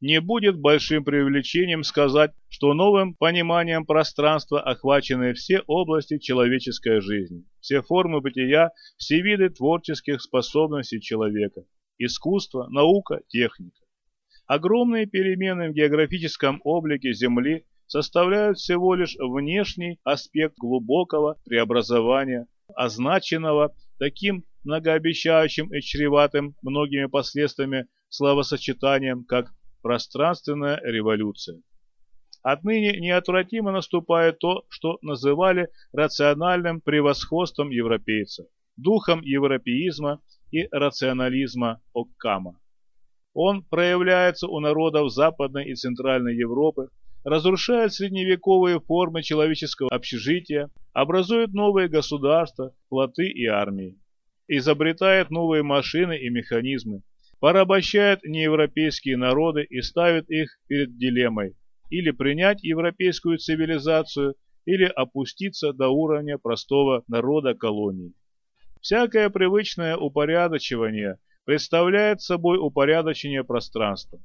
не будет большим преувеличением сказать, что новым пониманием пространства охвачены все области человеческой жизни, все формы бытия, все виды творческих способностей человека, искусство, наука, техника. Огромные перемены в географическом облике Земли составляют всего лишь внешний аспект глубокого преобразования, означенного таким многообещающим и чреватым многими последствиями словосочетанием, как пространственная революция. Отныне неотвратимо наступает то, что называли рациональным превосходством европейца, духом европеизма и рационализма Оккама. Он проявляется у народов Западной и Центральной Европы, разрушает средневековые формы человеческого общежития, образует новые государства, флоты и армии, изобретает новые машины и механизмы, порабощает неевропейские народы и ставит их перед дилеммой или принять европейскую цивилизацию, или опуститься до уровня простого народа колоний. Всякое привычное упорядочивание представляет собой упорядочение пространства.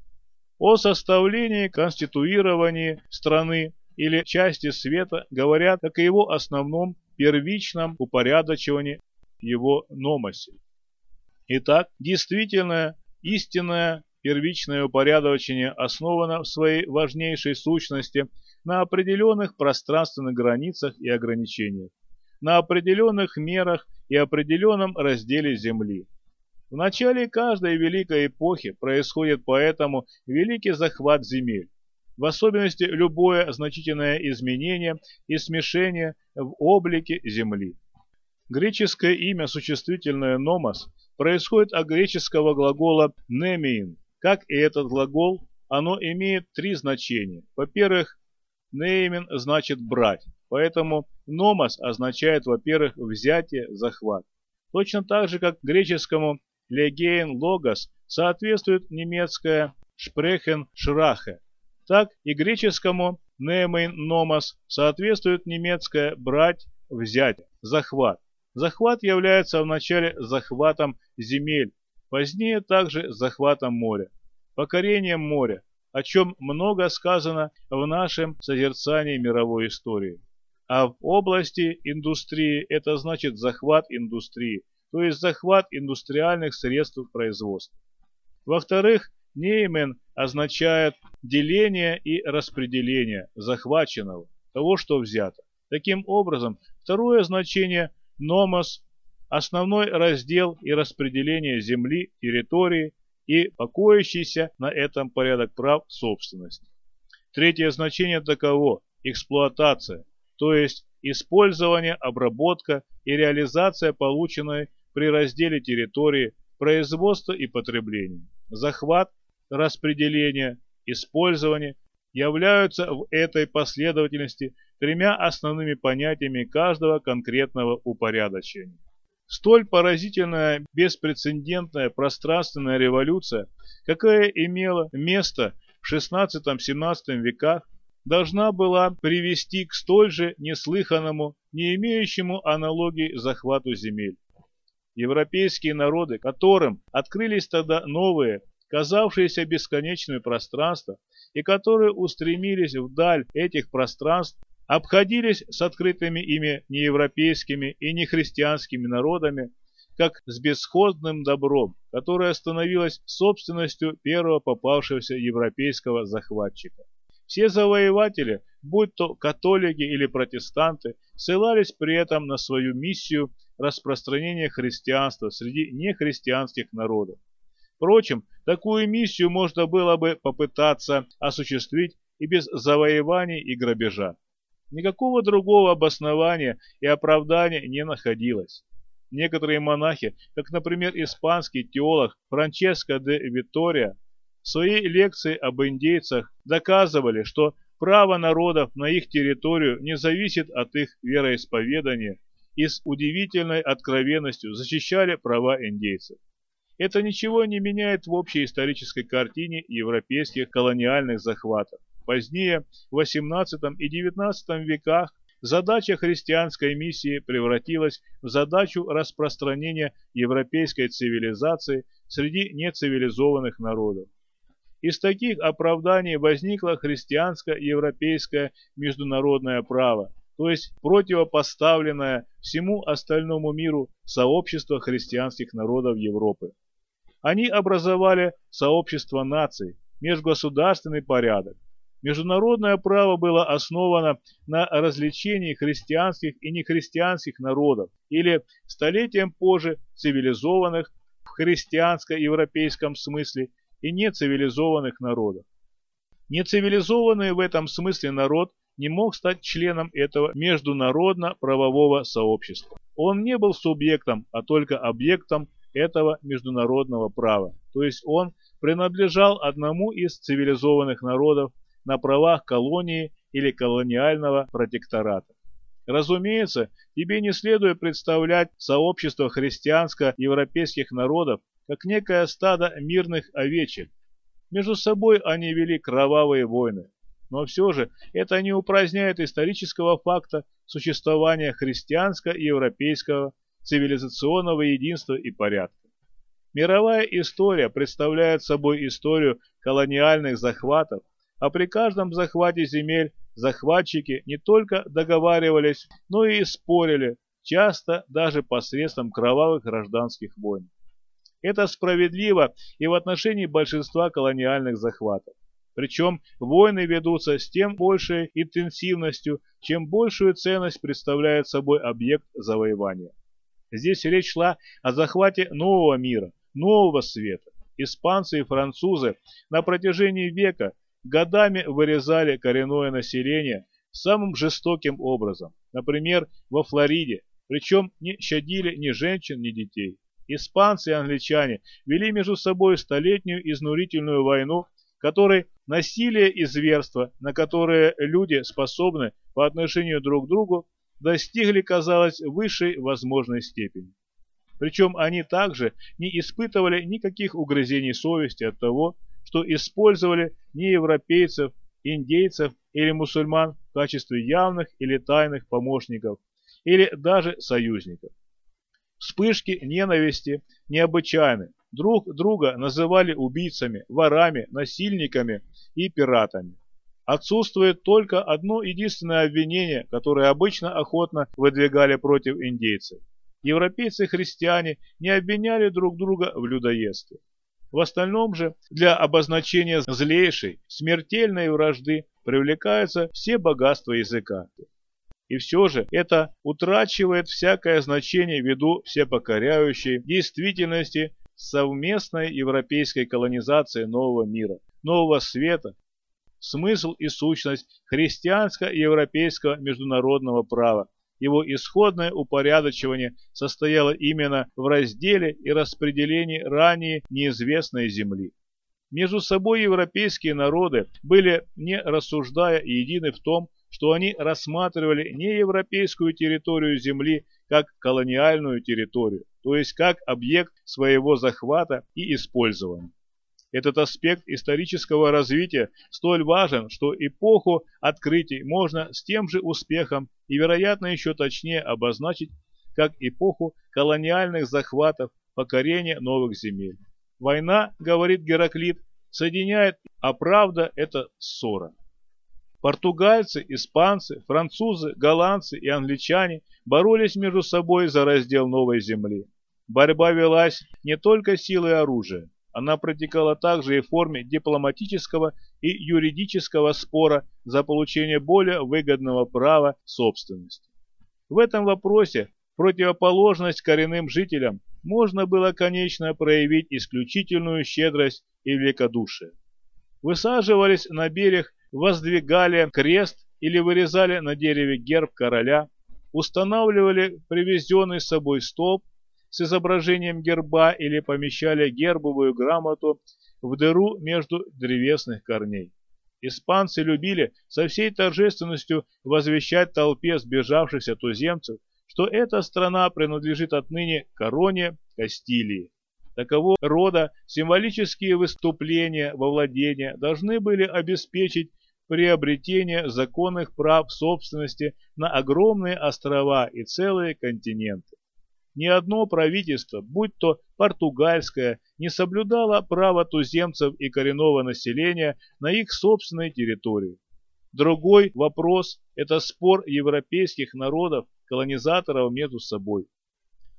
О составлении, конституировании страны или части света говорят как о его основном первичном упорядочивании его номосе. Итак, действительное Истинное первичное упорядочение основано в своей важнейшей сущности на определенных пространственных границах и ограничениях, на определенных мерах и определенном разделе Земли. В начале каждой великой эпохи происходит поэтому великий захват земель, в особенности любое значительное изменение и смешение в облике Земли. Греческое имя существительное «номос» происходит от греческого глагола «немеин». Как и этот глагол, оно имеет три значения. Во-первых, «неймен» значит «брать», поэтому «номос» означает, во-первых, «взятие», «захват». Точно так же, как греческому «легейн» «логос» соответствует немецкое «шпрехен» «шрахе», так и греческому «немейн» «номос» соответствует немецкое «брать», «взять», «захват». Захват является вначале захватом земель, позднее также захватом моря, покорением моря, о чем много сказано в нашем созерцании мировой истории. А в области индустрии это значит захват индустрии, то есть захват индустриальных средств производства. Во-вторых, неймен означает деление и распределение захваченного, того, что взято. Таким образом, второе значение номос, основной раздел и распределение земли, территории и покоящийся на этом порядок прав собственности. Третье значение таково – эксплуатация, то есть использование, обработка и реализация полученной при разделе территории, производства и потребления. Захват, распределение, использование являются в этой последовательности тремя основными понятиями каждого конкретного упорядочения. Столь поразительная беспрецедентная пространственная революция, какая имела место в XVI-XVII веках, должна была привести к столь же неслыханному, не имеющему аналогии захвату земель. Европейские народы, которым открылись тогда новые, казавшиеся бесконечными пространства, и которые устремились вдаль этих пространств, обходились с открытыми ими неевропейскими и нехристианскими народами, как с бесходным добром, которое становилось собственностью первого попавшегося европейского захватчика. Все завоеватели, будь то католики или протестанты, ссылались при этом на свою миссию распространения христианства среди нехристианских народов. Впрочем, такую миссию можно было бы попытаться осуществить и без завоеваний и грабежа. Никакого другого обоснования и оправдания не находилось. Некоторые монахи, как, например, испанский теолог Франческо де Витория, в своей лекции об индейцах доказывали, что право народов на их территорию не зависит от их вероисповедания и с удивительной откровенностью защищали права индейцев. Это ничего не меняет в общей исторической картине европейских колониальных захватов. Позднее, в XVIII и XIX веках, задача христианской миссии превратилась в задачу распространения европейской цивилизации среди нецивилизованных народов. Из таких оправданий возникло христианско-европейское международное право, то есть противопоставленное всему остальному миру сообщество христианских народов Европы. Они образовали сообщество наций, межгосударственный порядок. Международное право было основано на развлечении христианских и нехристианских народов или столетием позже цивилизованных в христианско-европейском смысле и нецивилизованных народов. Нецивилизованный в этом смысле народ не мог стать членом этого международно-правового сообщества. Он не был субъектом, а только объектом этого международного права, то есть он принадлежал одному из цивилизованных народов на правах колонии или колониального протектората. Разумеется, тебе не следует представлять сообщество христианско-европейских народов как некое стадо мирных овечек. Между собой они вели кровавые войны. Но все же это не упраздняет исторического факта существования христианско-европейского цивилизационного единства и порядка. Мировая история представляет собой историю колониальных захватов, а при каждом захвате земель захватчики не только договаривались, но и спорили, часто даже посредством кровавых гражданских войн. Это справедливо и в отношении большинства колониальных захватов. Причем войны ведутся с тем большей интенсивностью, чем большую ценность представляет собой объект завоевания. Здесь речь шла о захвате нового мира, нового света. Испанцы и французы на протяжении века годами вырезали коренное население самым жестоким образом, например, во Флориде, причем не щадили ни женщин, ни детей. Испанцы и англичане вели между собой столетнюю изнурительную войну, которой насилие и зверство, на которые люди способны по отношению друг к другу, достигли, казалось, высшей возможной степени. Причем они также не испытывали никаких угрызений совести от того, что использовали не европейцев, индейцев или мусульман в качестве явных или тайных помощников, или даже союзников. Вспышки ненависти необычайны. Друг друга называли убийцами, ворами, насильниками и пиратами. Отсутствует только одно единственное обвинение, которое обычно охотно выдвигали против индейцев. Европейцы-христиане не обвиняли друг друга в людоедстве. В остальном же для обозначения злейшей, смертельной вражды привлекаются все богатства языка. И все же это утрачивает всякое значение ввиду всепокоряющей действительности совместной европейской колонизации нового мира, нового света, смысл и сущность христианско-европейского международного права, его исходное упорядочивание состояло именно в разделе и распределении ранее неизвестной земли. Между собой европейские народы были, не рассуждая, едины в том, что они рассматривали не европейскую территорию земли как колониальную территорию, то есть как объект своего захвата и использования. Этот аспект исторического развития столь важен, что эпоху открытий можно с тем же успехом и, вероятно, еще точнее обозначить, как эпоху колониальных захватов, покорения новых земель. Война, говорит Гераклит, соединяет, а правда – это ссора. Португальцы, испанцы, французы, голландцы и англичане боролись между собой за раздел новой земли. Борьба велась не только силой оружия, она протекала также и в форме дипломатического и юридического спора за получение более выгодного права собственности. В этом вопросе противоположность коренным жителям можно было, конечно, проявить исключительную щедрость и великодушие. Высаживались на берег, воздвигали крест или вырезали на дереве герб короля, устанавливали привезенный с собой столб с изображением герба или помещали гербовую грамоту в дыру между древесных корней. Испанцы любили со всей торжественностью возвещать толпе сбежавшихся туземцев, что эта страна принадлежит отныне короне Кастилии. Таково рода символические выступления во владение должны были обеспечить приобретение законных прав собственности на огромные острова и целые континенты. Ни одно правительство, будь то португальское, не соблюдало право туземцев и коренного населения на их собственной территории. Другой вопрос – это спор европейских народов, колонизаторов между собой.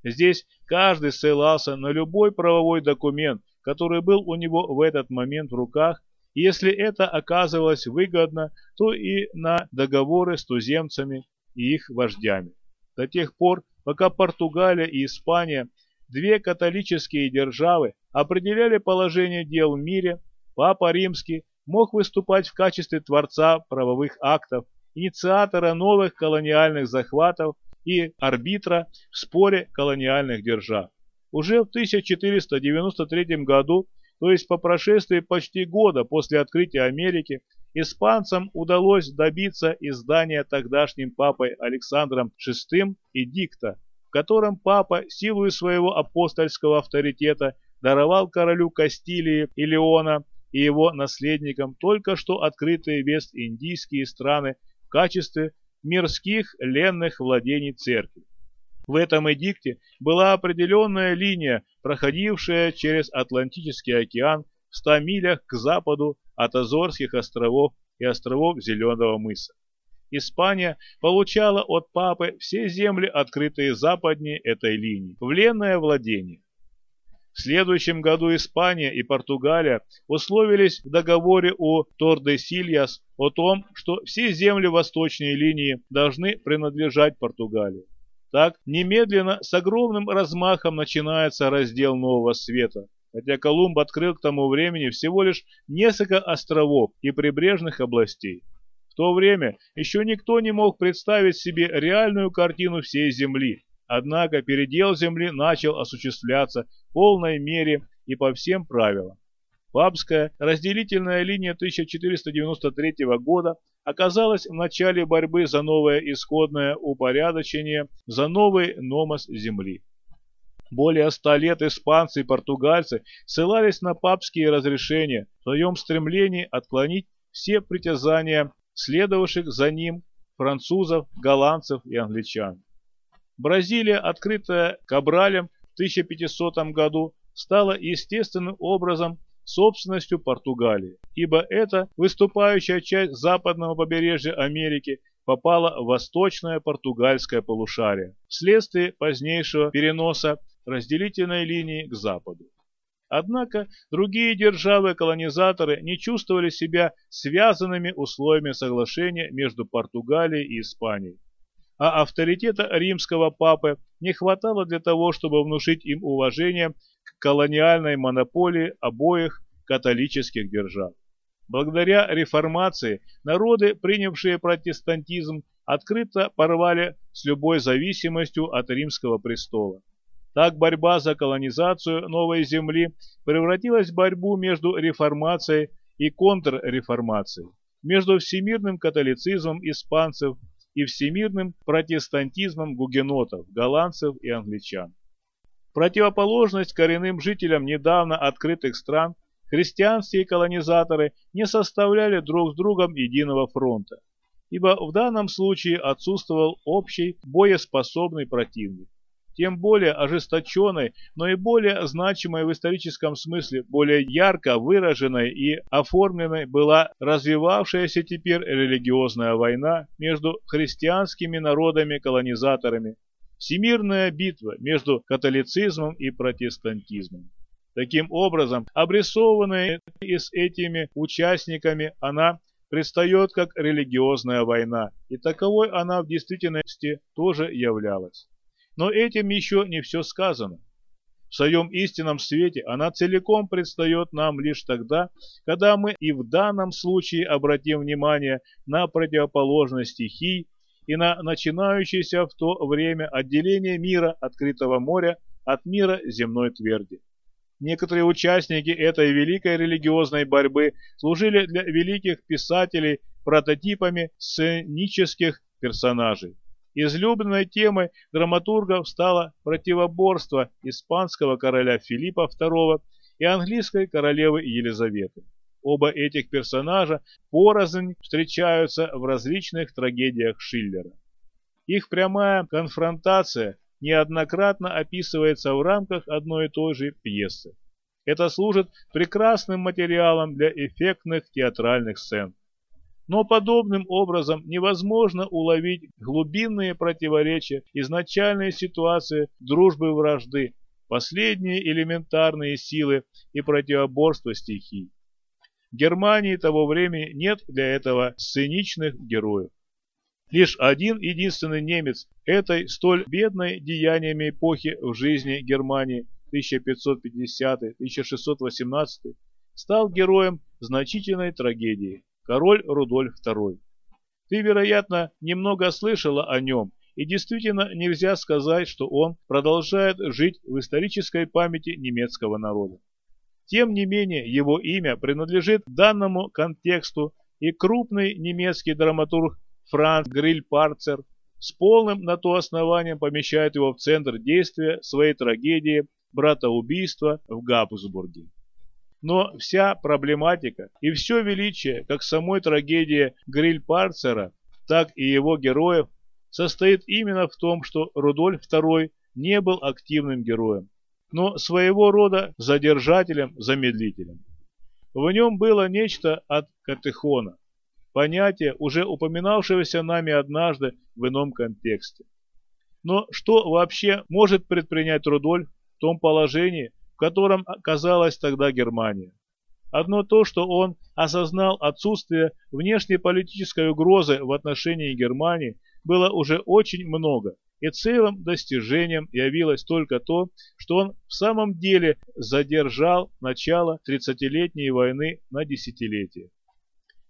Здесь каждый ссылался на любой правовой документ, который был у него в этот момент в руках, и если это оказывалось выгодно, то и на договоры с туземцами и их вождями. До тех пор, пока Португалия и Испания, две католические державы, определяли положение дел в мире, Папа Римский мог выступать в качестве творца правовых актов, инициатора новых колониальных захватов и арбитра в споре колониальных держав. Уже в 1493 году, то есть по прошествии почти года после открытия Америки, испанцам удалось добиться издания тогдашним папой Александром VI эдикта, в котором папа силой своего апостольского авторитета даровал королю Кастилии и Леона и его наследникам только что открытые вест-индийские страны в качестве мирских ленных владений церкви. В этом эдикте была определенная линия, проходившая через Атлантический океан в 100 милях к западу от Азорских островов и островов Зеленого мыса. Испания получала от папы все земли, открытые западнее этой линии, в владение. В следующем году Испания и Португалия условились в договоре у Тордесильяс о том, что все земли восточной линии должны принадлежать Португалии. Так, немедленно с огромным размахом начинается раздел Нового Света, хотя Колумб открыл к тому времени всего лишь несколько островов и прибрежных областей. В то время еще никто не мог представить себе реальную картину всей Земли, Однако передел земли начал осуществляться в полной мере и по всем правилам. Папская разделительная линия 1493 года оказалась в начале борьбы за новое исходное упорядочение, за новый номос земли. Более ста лет испанцы и португальцы ссылались на папские разрешения в своем стремлении отклонить все притязания следовавших за ним французов, голландцев и англичан. Бразилия, открытая Кабралем в 1500 году, стала естественным образом собственностью Португалии, ибо эта выступающая часть западного побережья Америки попала в восточное португальское полушарие вследствие позднейшего переноса разделительной линии к западу. Однако другие державы-колонизаторы не чувствовали себя связанными условиями соглашения между Португалией и Испанией а авторитета римского папы не хватало для того, чтобы внушить им уважение к колониальной монополии обоих католических держав. Благодаря реформации народы, принявшие протестантизм, открыто порвали с любой зависимостью от римского престола. Так борьба за колонизацию новой земли превратилась в борьбу между реформацией и контрреформацией, между всемирным католицизмом испанцев и всемирным протестантизмом гугенотов, голландцев и англичан. Противоположность коренным жителям недавно открытых стран, христианские колонизаторы не составляли друг с другом единого фронта, ибо в данном случае отсутствовал общий боеспособный противник тем более ожесточенной, но и более значимой в историческом смысле, более ярко выраженной и оформленной была развивавшаяся теперь религиозная война между христианскими народами-колонизаторами, всемирная битва между католицизмом и протестантизмом. Таким образом, обрисованная и с этими участниками, она предстает как религиозная война, и таковой она в действительности тоже являлась. Но этим еще не все сказано. В своем истинном свете она целиком предстает нам лишь тогда, когда мы и в данном случае обратим внимание на противоположность стихий и на начинающееся в то время отделение мира открытого моря от мира земной тверди. Некоторые участники этой великой религиозной борьбы служили для великих писателей прототипами сценических персонажей. Излюбленной темой драматургов стало противоборство испанского короля Филиппа II и английской королевы Елизаветы. Оба этих персонажа порознь встречаются в различных трагедиях Шиллера. Их прямая конфронтация неоднократно описывается в рамках одной и той же пьесы. Это служит прекрасным материалом для эффектных театральных сцен. Но подобным образом невозможно уловить глубинные противоречия изначальной ситуации дружбы-вражды, последние элементарные силы и противоборства стихий. В Германии того времени нет для этого сценичных героев. Лишь один единственный немец этой столь бедной деяниями эпохи в жизни Германии 1550-1618 стал героем значительной трагедии – король Рудольф II. Ты, вероятно, немного слышала о нем, и действительно нельзя сказать, что он продолжает жить в исторической памяти немецкого народа. Тем не менее, его имя принадлежит данному контексту, и крупный немецкий драматург Франц Гриль-Парцер с полным на то основанием помещает его в центр действия своей трагедии братоубийства в Габсбурге. Но вся проблематика и все величие как самой трагедии Гриль-Парцера, так и его героев состоит именно в том, что Рудольф II не был активным героем, но своего рода задержателем-замедлителем. В нем было нечто от катехона, понятие, уже упоминавшегося нами однажды в ином контексте. Но что вообще может предпринять Рудольф в том положении, котором оказалась тогда Германия? Одно то, что он осознал отсутствие внешнеполитической угрозы в отношении Германии, было уже очень много, и целым достижением явилось только то, что он в самом деле задержал начало 30-летней войны на десятилетие.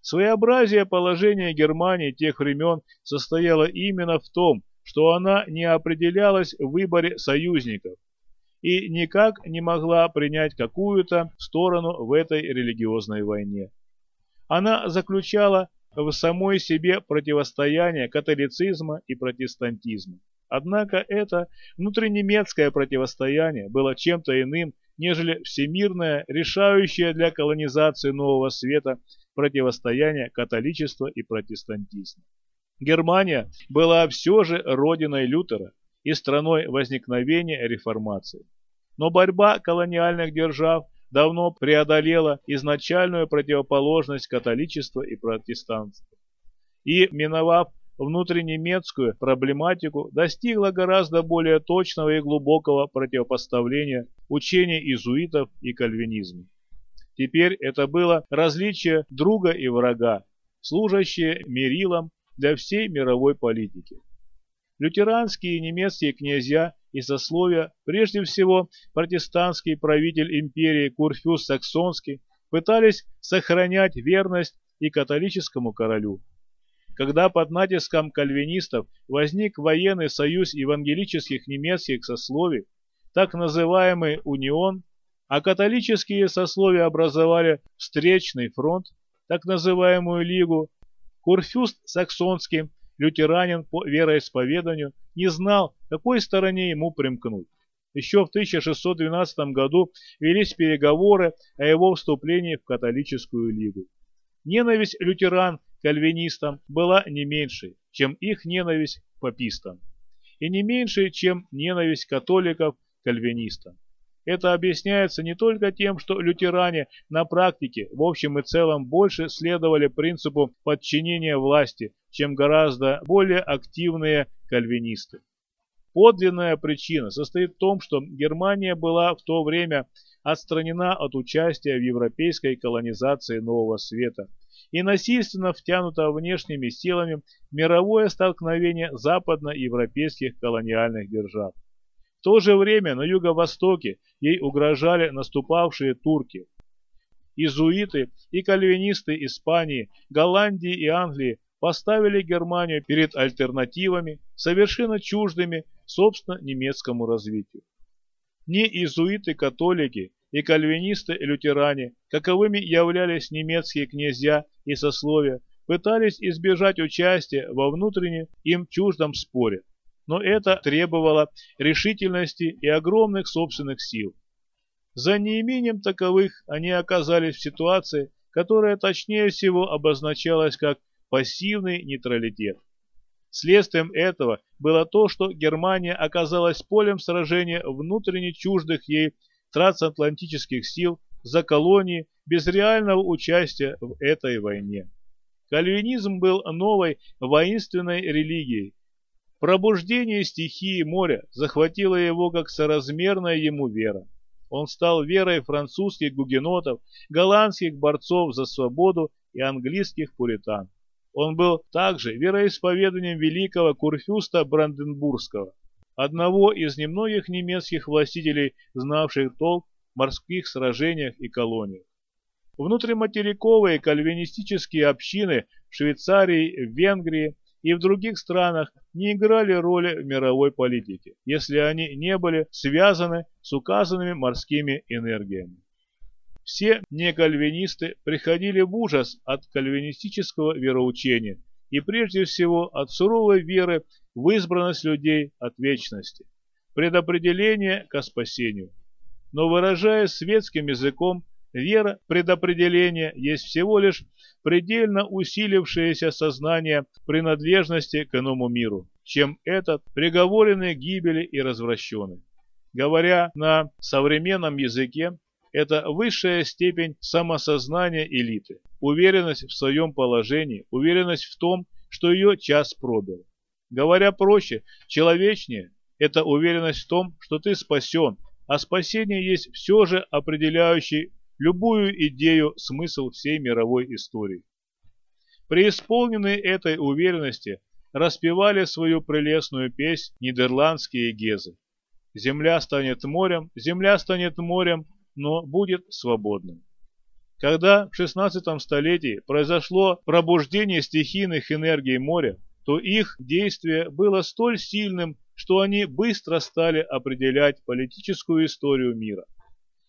Своеобразие положения Германии тех времен состояло именно в том, что она не определялась в выборе союзников и никак не могла принять какую-то сторону в этой религиозной войне. Она заключала в самой себе противостояние католицизма и протестантизма. Однако это внутреннемецкое противостояние было чем-то иным, нежели всемирное, решающее для колонизации Нового Света противостояние католичества и протестантизма. Германия была все же родиной Лютера и страной возникновения реформации. Но борьба колониальных держав давно преодолела изначальную противоположность католичества и протестанства. И, миновав внутреннемецкую проблематику достигла гораздо более точного и глубокого противопоставления учения иезуитов и кальвинизма. Теперь это было различие друга и врага, служащее мерилом для всей мировой политики. Лютеранские немецкие князья и сословия, прежде всего протестантский правитель империи Курфюз Саксонский, пытались сохранять верность и католическому королю, когда под натиском кальвинистов возник военный союз евангелических немецких сословий, так называемый «Унион», а католические сословия образовали встречный фронт, так называемую Лигу, Курфюст Саксонский, лютеранин по вероисповеданию, не знал, какой стороне ему примкнуть. Еще в 1612 году велись переговоры о его вступлении в католическую лигу. Ненависть лютеран кальвинистам была не меньшей, чем их ненависть к папистам, и не меньшей, чем ненависть католиков к кальвинистам. Это объясняется не только тем, что лютеране на практике в общем и целом больше следовали принципу подчинения власти, чем гораздо более активные кальвинисты. Подлинная причина состоит в том, что Германия была в то время отстранена от участия в европейской колонизации Нового Света и насильственно втянута внешними силами в мировое столкновение западноевропейских колониальных держав. В то же время на юго-востоке ей угрожали наступавшие турки. Изуиты и кальвинисты Испании, Голландии и Англии поставили Германию перед альтернативами, совершенно чуждыми, собственно, немецкому развитию. Ни иезуиты-католики и кальвинисты-лютеране, каковыми являлись немецкие князья и сословия, пытались избежать участия во внутреннем им чуждом споре, но это требовало решительности и огромных собственных сил. За неимением таковых они оказались в ситуации, которая точнее всего обозначалась как пассивный нейтралитет. Следствием этого было то, что Германия оказалась полем сражения внутренне чуждых ей трансатлантических сил за колонии без реального участия в этой войне. Кальвинизм был новой воинственной религией. Пробуждение стихии моря захватило его как соразмерная ему вера. Он стал верой французских гугенотов, голландских борцов за свободу и английских пуритан. Он был также вероисповеданием великого курфюста Бранденбургского, одного из немногих немецких властителей, знавших толк в морских сражениях и колониях. Внутриматериковые кальвинистические общины в Швейцарии, в Венгрии и в других странах не играли роли в мировой политике, если они не были связаны с указанными морскими энергиями. Все некальвинисты приходили в ужас от кальвинистического вероучения и прежде всего от суровой веры в избранность людей от вечности, предопределение ко спасению. Но выражая светским языком, вера предопределения есть всего лишь предельно усилившееся сознание принадлежности к иному миру, чем этот приговоренный к гибели и развращенный. Говоря на современном языке, это высшая степень самосознания элиты, уверенность в своем положении, уверенность в том, что ее час пробил. Говоря проще, человечнее – это уверенность в том, что ты спасен, а спасение есть все же определяющий любую идею смысл всей мировой истории. Преисполненные этой уверенности распевали свою прелестную песнь нидерландские гезы. Земля станет морем, земля станет морем, но будет свободным. Когда в XVI столетии произошло пробуждение стихийных энергий моря, то их действие было столь сильным, что они быстро стали определять политическую историю мира.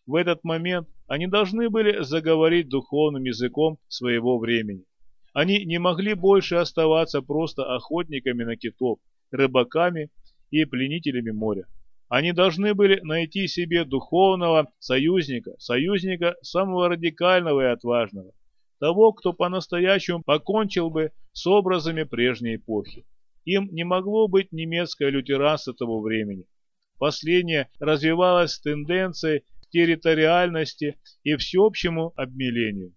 В этот момент они должны были заговорить духовным языком своего времени. Они не могли больше оставаться просто охотниками на китов, рыбаками и пленителями моря. Они должны были найти себе духовного союзника, союзника самого радикального и отважного, того, кто по-настоящему покончил бы с образами прежней эпохи. Им не могло быть немецкое лютеранство того времени. Последнее развивалось с тенденцией к территориальности и всеобщему обмелению.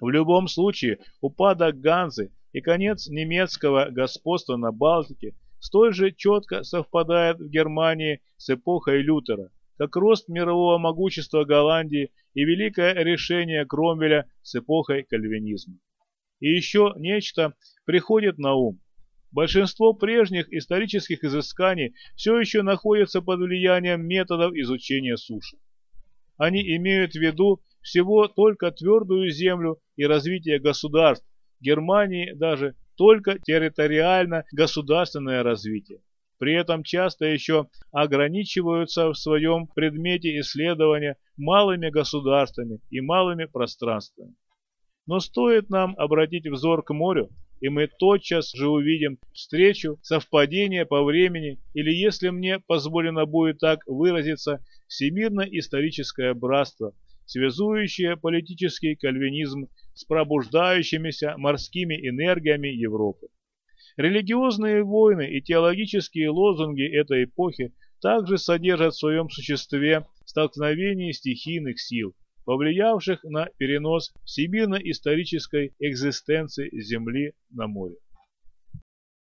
В любом случае, упадок Ганзы и конец немецкого господства на Балтике – столь же четко совпадает в Германии с эпохой Лютера, как рост мирового могущества Голландии и великое решение Кромвеля с эпохой кальвинизма. И еще нечто приходит на ум. Большинство прежних исторических изысканий все еще находятся под влиянием методов изучения суши. Они имеют в виду всего только твердую землю и развитие государств, Германии даже только территориально-государственное развитие. При этом часто еще ограничиваются в своем предмете исследования малыми государствами и малыми пространствами. Но стоит нам обратить взор к морю, и мы тотчас же увидим встречу, совпадение по времени, или, если мне позволено будет так выразиться, всемирно-историческое братство, связующее политический кальвинизм с пробуждающимися морскими энергиями Европы. Религиозные войны и теологические лозунги этой эпохи также содержат в своем существе столкновение стихийных сил, повлиявших на перенос всемирно-исторической экзистенции Земли на море.